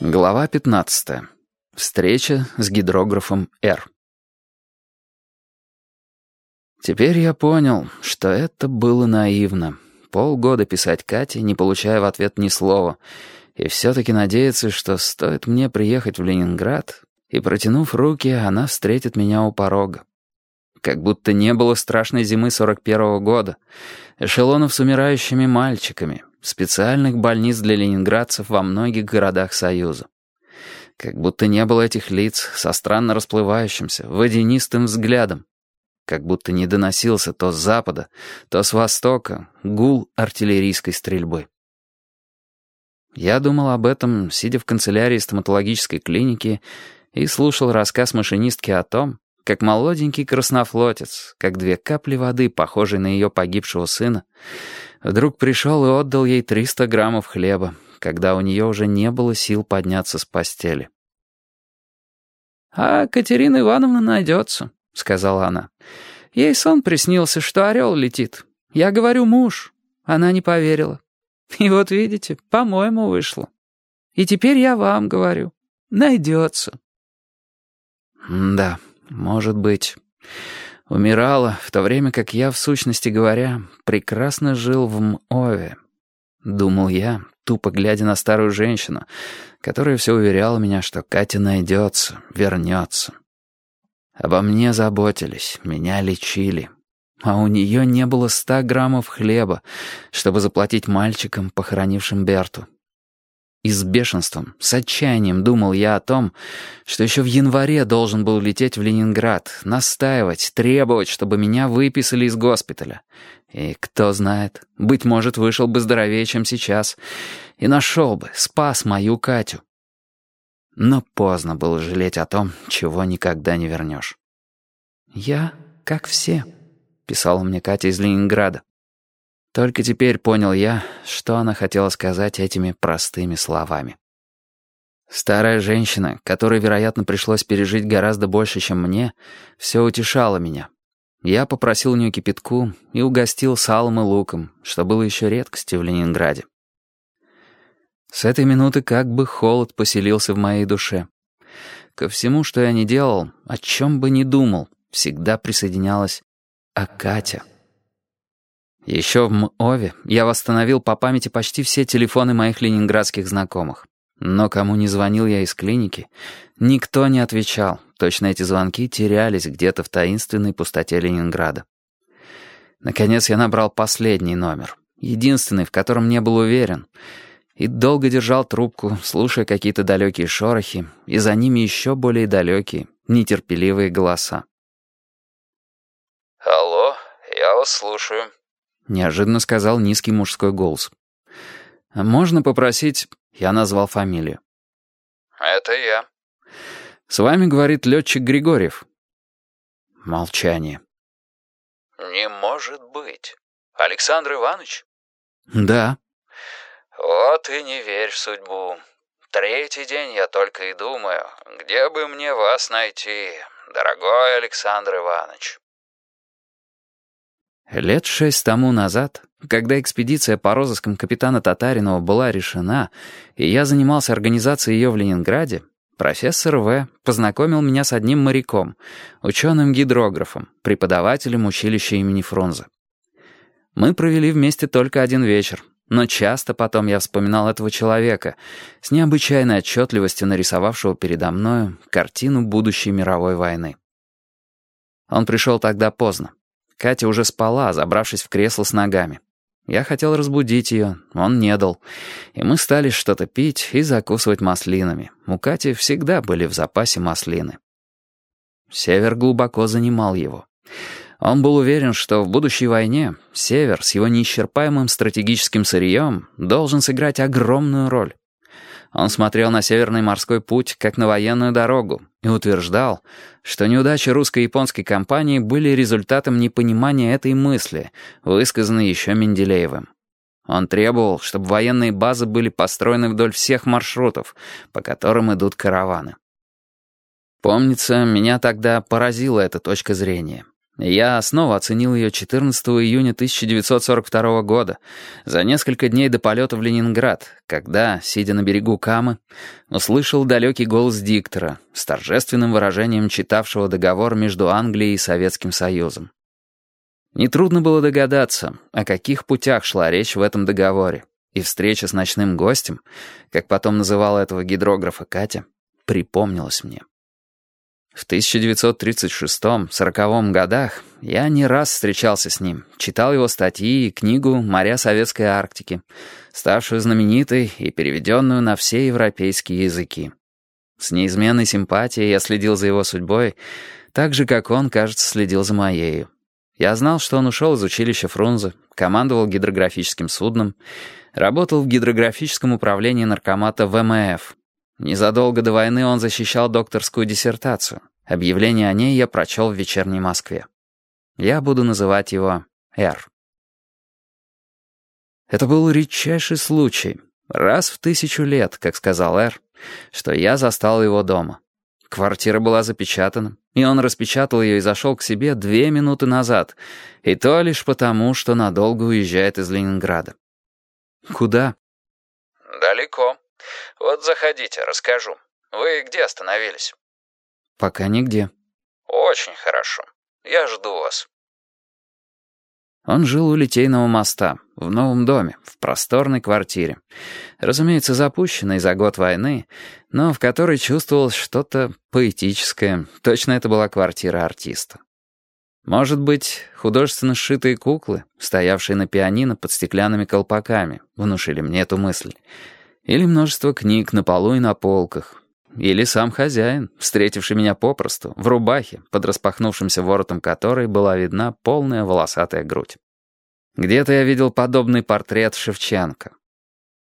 Глава 15. Встреча с гидрографом «Р». Теперь я понял, что это было наивно. Полгода писать Кате, не получая в ответ ни слова, и все-таки надеяться, что стоит мне приехать в Ленинград, и, протянув руки, она встретит меня у порога. Как будто не было страшной зимы 41-го года, эшелонов с умирающими мальчиками — специальных больниц для ленинградцев во многих городах Союза. Как будто не было этих лиц со странно расплывающимся, водянистым взглядом. Как будто не доносился то с запада, то с востока гул артиллерийской стрельбы. Я думал об этом, сидя в канцелярии стоматологической клиники, и слушал рассказ машинистки о том, как молоденький краснофлотец, как две капли воды, похожие на ее погибшего сына, Вдруг пришел и отдал ей 300 граммов хлеба, когда у нее уже не было сил подняться с постели. «А Катерина Ивановна найдется», — сказала она. «Ей сон приснился, что орел летит. Я говорю, муж». Она не поверила. И вот видите, по-моему, вышло. И теперь я вам говорю. Найдется. Да, может быть. Умирала, в то время как я, в сущности говоря, прекрасно жил в Мове. Думал я, тупо глядя на старую женщину, которая все уверяла меня, что Катя найдется, вернется. Обо мне заботились, меня лечили. А у нее не было ста граммов хлеба, чтобы заплатить мальчикам, похоронившим Берту. И с бешенством, с отчаянием думал я о том, что еще в январе должен был лететь в Ленинград, настаивать, требовать, чтобы меня выписали из госпиталя. И кто знает, быть может, вышел бы здоровее, чем сейчас, и нашел бы, спас мою Катю. Но поздно было жалеть о том, чего никогда не вернешь. «Я как все», — писала мне Катя из Ленинграда. Только теперь понял я, что она хотела сказать этими простыми словами. Старая женщина, которой, вероятно, пришлось пережить гораздо больше, чем мне, все утешала меня. Я попросил у нее кипятку и угостил салом и луком, что было еще редкостью в Ленинграде. С этой минуты как бы холод поселился в моей душе. Ко всему, что я не делал, о чем бы ни думал, всегда присоединялась «А Катя». Еще в МОВе я восстановил по памяти почти все телефоны моих ленинградских знакомых. Но кому не звонил я из клиники, никто не отвечал. Точно эти звонки терялись где-то в таинственной пустоте Ленинграда. Наконец я набрал последний номер, единственный, в котором не был уверен, и долго держал трубку, слушая какие-то далекие шорохи, и за ними еще более далекие, нетерпеливые голоса. «Алло, я вас слушаю», неожиданно сказал низкий мужской голос. «Можно попросить...» Я назвал фамилию. «Это я». «С вами, — говорит летчик Григорьев». Молчание. «Не может быть. Александр Иванович?» «Да». «Вот и не верь в судьбу. Третий день я только и думаю, где бы мне вас найти, дорогой Александр Иванович». Лет шесть тому назад, когда экспедиция по розыскам капитана Татаринова была решена, и я занимался организацией ее в Ленинграде, профессор В. познакомил меня с одним моряком, ученым-гидрографом, преподавателем училища имени Фрунзе. Мы провели вместе только один вечер, но часто потом я вспоминал этого человека, с необычайной отчетливостью нарисовавшего передо мною картину будущей мировой войны. Он пришел тогда поздно. Катя уже спала, забравшись в кресло с ногами. Я хотел разбудить ее, он не дал. И мы стали что-то пить и закусывать маслинами. У Кати всегда были в запасе маслины. Север глубоко занимал его. Он был уверен, что в будущей войне Север с его неисчерпаемым стратегическим сырьем должен сыграть огромную роль. Он смотрел на Северный морской путь как на военную дорогу и утверждал, что неудачи русско-японской кампании были результатом непонимания этой мысли, высказанной еще Менделеевым. Он требовал, чтобы военные базы были построены вдоль всех маршрутов, по которым идут караваны. Помнится, меня тогда поразила эта точка зрения. Я снова оценил ее 14 июня 1942 года, за несколько дней до полета в Ленинград, когда, сидя на берегу Камы, услышал далекий голос диктора с торжественным выражением читавшего договор между Англией и Советским Союзом. Нетрудно было догадаться, о каких путях шла речь в этом договоре, и встреча с ночным гостем, как потом называла этого гидрографа Катя, припомнилась мне. В 1936-40 годах я не раз встречался с ним, читал его статьи и книгу «Моря Советской Арктики», ставшую знаменитой и переведенную на все европейские языки. С неизменной симпатией я следил за его судьбой, так же, как он, кажется, следил за моею. Я знал, что он ушел из училища Фрунзе, командовал гидрографическим судном, работал в гидрографическом управлении наркомата ВМФ, Незадолго до войны он защищал докторскую диссертацию. Объявление о ней я прочел в «Вечерней Москве». Я буду называть его Р. Это был редчайший случай, раз в тысячу лет, как сказал Р, что я застал его дома. Квартира была запечатана, и он распечатал ее и зашел к себе две минуты назад, и то лишь потому, что надолго уезжает из Ленинграда. Куда? Далеко. Вот заходите, расскажу. Вы где остановились? Пока нигде. Очень хорошо. Я жду вас. Он жил у Литейного моста, в новом доме, в просторной квартире. Разумеется, запущенной за год войны, но в которой чувствовалось что-то поэтическое. Точно это была квартира артиста. Может быть, художественно сшитые куклы, стоявшие на пианино под стеклянными колпаками, внушили мне эту мысль. Или множество книг на полу и на полках. Или сам хозяин, встретивший меня попросту, в рубахе, под распахнувшимся воротом которой была видна полная волосатая грудь. Где-то я видел подобный портрет Шевченко.